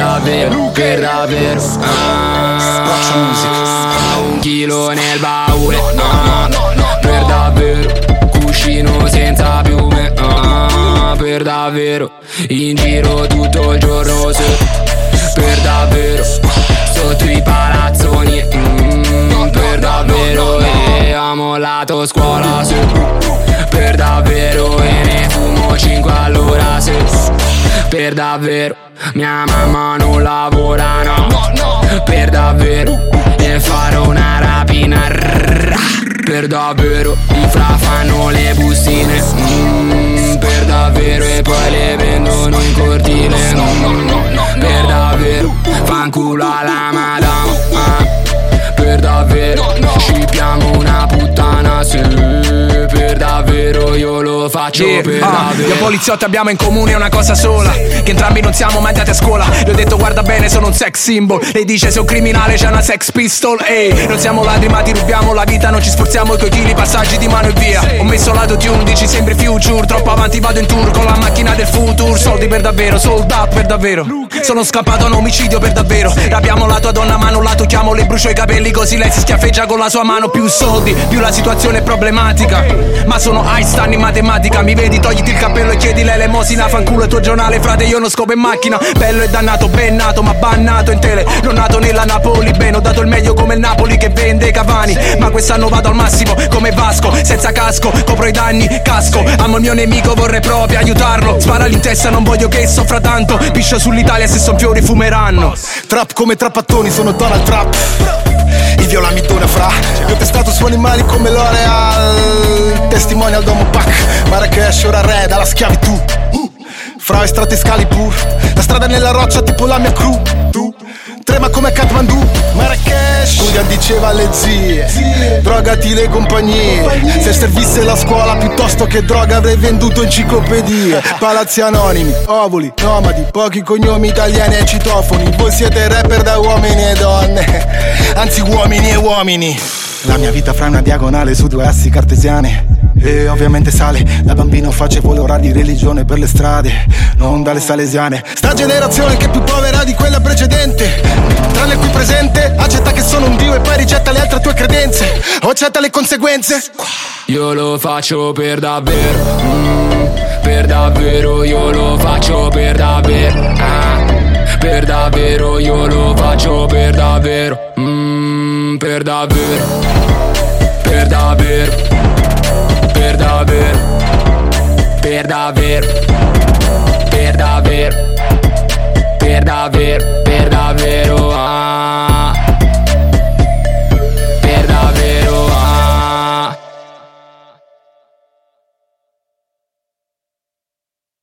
davvero, per davvero ah, Un chilo nel baule. Ah, Per davvero Cuscino senza piume ah, Per davvero In giro tutto il giorno se. Per davvero Sotto i palazzoni. Mm, Per davvero E ho mollato scuola se. Per davvero E ne fumo 5 all'ora Per davvero Mia mamma non lavora no. Per davvero E farò una rapina. Rrrr. Per davvero I fra fanno le bustine mm, Per davvero E poi le vendono in cortile. Mm, Per davvero Fanculo alla madama io lo faccio Yeah, per ah, Io poliziotti abbiamo in comune una cosa sola Che entrambi non siamo mai andati a scuola. Le ho detto guarda bene sono un sex symbol. Lei dice sei un criminale c'è una sex pistol. Ehi, non siamo ladri ma ti rubiamo la vita Non ci sforziamo coi chili, passaggi di mano e via. Ho messo lato di 11, sembri future. Troppo avanti vado in tour con la macchina del future Soldi per davvero, sold out per davvero Sono scappato a un omicidio per davvero. Rapiamo la tua donna ma non la tocchiamo Le brucio i capelli così lei si schiaffeggia con la sua mano. Più soldi, più la situazione è problematica. Ma sono Einstein in matematica. Mi vedi, togliti il cappello e chiedi l'elemosina Fanculo il tuo giornale, frate, io non scopo in macchina. Bello e dannato, ben nato, ma bannato in tele. Non nato nella Napoli, bene, ho dato il meglio come il Napoli che vende Cavani. Ma quest'anno vado al massimo come Vasco Senza casco, copro i danni, casco. Amo il mio nemico, vorrei proprio aiutarlo. Sparali in testa, non voglio che soffra tanto. Piscio sull'Italia, se son fiori fumeranno. Trap come trappattoni, sono Donald Trump. Il viola mi dona fra. Io testato su animali come L'Oreal. Testimonial Domo Pack Marrakesh ora re dalla schiavitù. Fra estratti Excalibur La strada nella roccia tipo la mia crew. Tu. Trema come Kathmandu. Marrakesh Julian diceva alle zie Drogati le compagnie. Se servisse la scuola piuttosto che droga avrei venduto enciclopedie. Palazzi anonimi, ovuli, nomadi Pochi cognomi italiani e citofoni. Voi siete rapper da uomini e donne. Anzi uomini e uomini La mia vita fra una diagonale su due assi cartesiane e ovviamente sale, da bambino facevo l'ora di religione per le strade, non dalle salesiane. Sta generazione che è più povera di quella precedente, tranne qui presente, accetta che sono un dio e poi rigetta le altre tue credenze, o accetta le conseguenze. Io lo faccio per davvero mm, Per davvero io lo faccio per davvero ah, Per davvero io lo faccio per davvero mm, Per davvero Per davvero